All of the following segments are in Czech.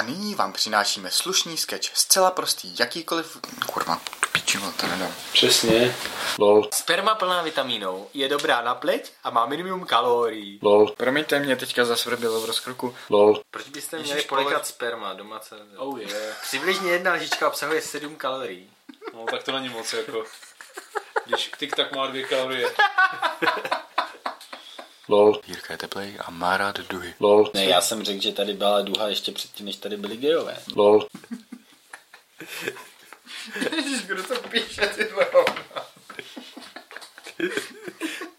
A nyní vám přinášíme slušný sketch, zcela prostý, jakýkoliv... Kurva, tu pičinu, to nedám. Přesně. Lol. Sperma plná vitamínou je dobrá na pleť a má minimum kalorií. Lol. Promiňte, mě teďka zasvrbilo v rozkroku. Lol. Proč byste Ježiš, měli pole- polikat sperma doma? Co? Oh yeah. Přibližně jedna lžička obsahuje 7 kalorií. No tak to není moc jako. Když tik tak má dvě kalorie. Lol. Jirka je teplej a má rád duhy. Lol. Ne, já jsem řekl, že tady byla duha ještě předtím, než tady byli gejové. Lol. Ježiš, kdo to píše, ty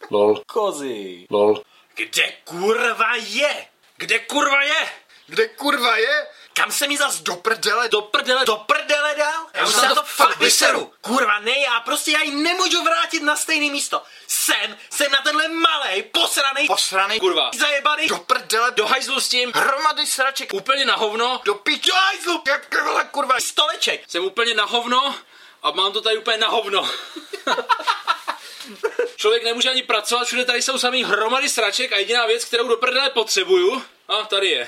Lol. Kozy. Lol. Kde kurva je? Kde kurva je? Kde kurva je? Kam se mi zas do, prdele, do prdele, do prdele dal? Já už se na to to fakt vyseru. Kurva, ne, já prostě já ji nemůžu vrátit na stejné místo. Jsem, jsem na tenhle malej, posranej, posranej, Kurva. zajebaný, do prdele, do hajzlu s tím. hromady sraček, Úplně na hovno. do piču, hajzlu, jak kurva. stoleček. Jsem úplně na hovno a mám to tady úplně na hovno. Člověk nemůže ani pracovat, všude tady jsou samý hromady sraček a jediná věc, kterou do prdele potřebuju, a tady je.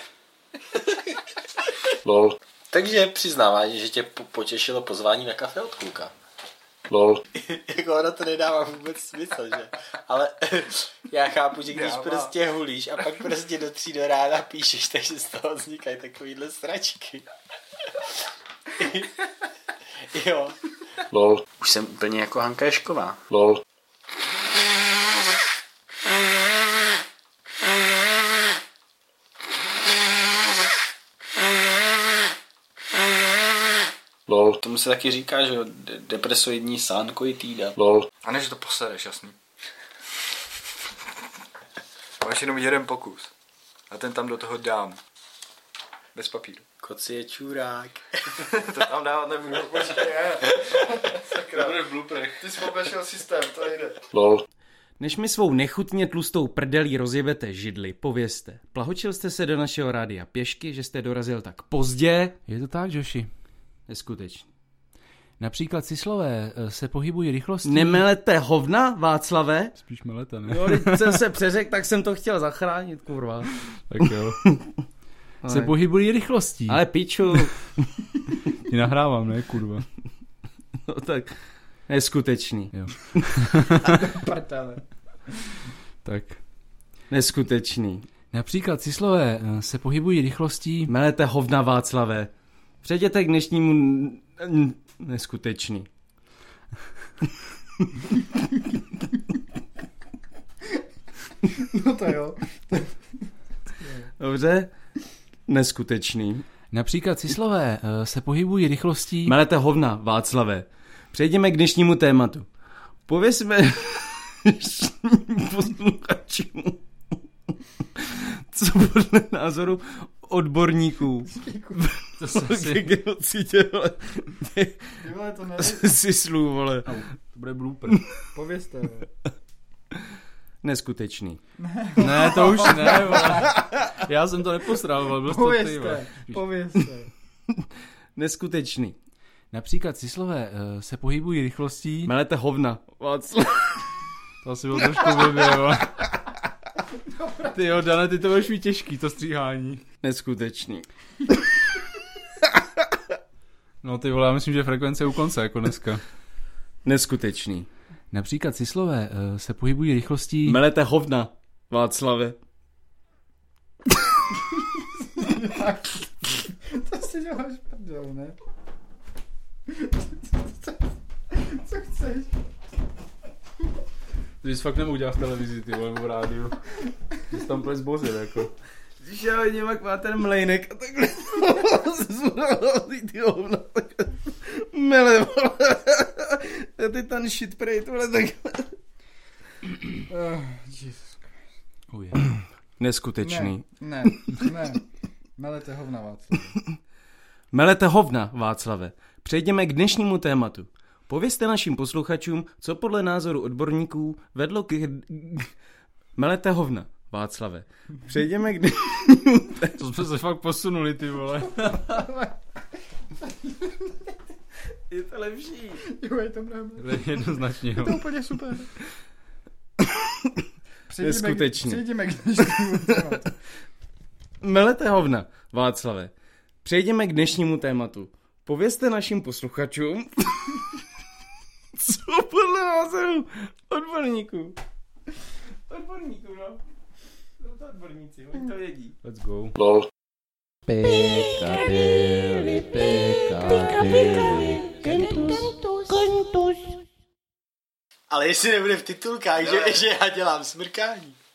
Lol. Takže přiznáváš, že tě po- potěšilo pozvání na kafe od kluka. Lol. jako ono to nedává vůbec smysl, že? Ale já chápu, že když Dává. prostě hulíš a pak prostě do tří do rána píšeš, takže z toho vznikají takovýhle sračky. jo. Lol. Už jsem úplně jako Hanka Ješková. Lol. Lol. Tomu se taky říká, že jo, de- depresoidní sánko týda. Lol. A než to posereš, jasný. Máš jenom jeden pokus. A ten tam do toho dám. Bez papíru. Koci je čurák. To tam dávat nebudu, počkej, ne. Sakra. bude v. Ty jsi obešel systém, to jde. Lol. Než mi svou nechutně tlustou prdelí rozjebete židli, povězte. Plahočil jste se do našeho rádia pěšky, že jste dorazil tak pozdě? Je to tak, Joši. Neskutečně. Například cislové eh, se pohybují rychlostí... Nemelete hovna, Václave? Spíš meleta, ne? Jo, když jsem se přeřekl, tak jsem to chtěl zachránit, kurva. Tak jo. se Ale- pohybují rychlostí. Ale piču, Ti nahrávám, ne, kurva. no tak neskutečný. Jo. Tak. Neskutečný. Například cislové eh, se pohybují rychlostí... Melete hovna, Václave. Přejděte k dnešnímu... n- n- Neskutečný. No to jo. Dobře? Neskutečný. Například cislové eh, se pohybují rychlostí... Melete hovna, Václave. Přejdeme k dnešnímu tématu. Povězme posluchačům, co podle názoru odborníků To se ke si... genocidě, vole, Ty vole, to ne. syslů, vole. To bude blooper. Povězte. Neskutečný. ne, to už ne, vole. Já jsem to neposral, vole. Byl to ty, vole. povězte. Neskutečný. Například cislové eh, se pohybují rychlostí... Melete hovna, Václav. To asi bylo trošku blbě, vole. Ty jo, Dane, ty to budeš mít těžký, to stříhání. Neskutečný. No ty vole, já myslím, že frekvence je u konce, jako dneska. Neskutečný. Například cislové eh, se pohybují rychlostí... Melete hovna, Václave. To si děláš prdel, ne? Co chceš? Ty jsi fakt nemohl dělat v televizi, ty vole, v rádiu. Ty jsi tam úplně zbořil, jako. Když já vidím, jak má ten mlejnek a takhle ty hovna, mele, vole. Ty ten shit prej, tohle Jesus. Oh. Neskutečný. Ne, ne. Melete hovna, Václav. Melete hovna, Václave. Přejdeme k dnešnímu tématu. Povězte našim posluchačům, co podle názoru odborníků vedlo k... Melete hovna, Václave. Přejdeme k dnešnímu tématu. To jsme se fakt posunuli, ty vole. Je to lepší. Jo, je to mnohem. Jednoznačně, Je to úplně super. Neskutečně. Přejdeme k dnešnímu tématu. Melete hovna, Václave. Přejdeme k dnešnímu tématu. Povězte našim posluchačům, co podle názoru odborníků. Odborníků, no. To odborníci, oni to vědí. Let's go. Lol. Piccadilly, Piccadilly, Ale jestli nebude v titulkách, že, že já dělám smrkání.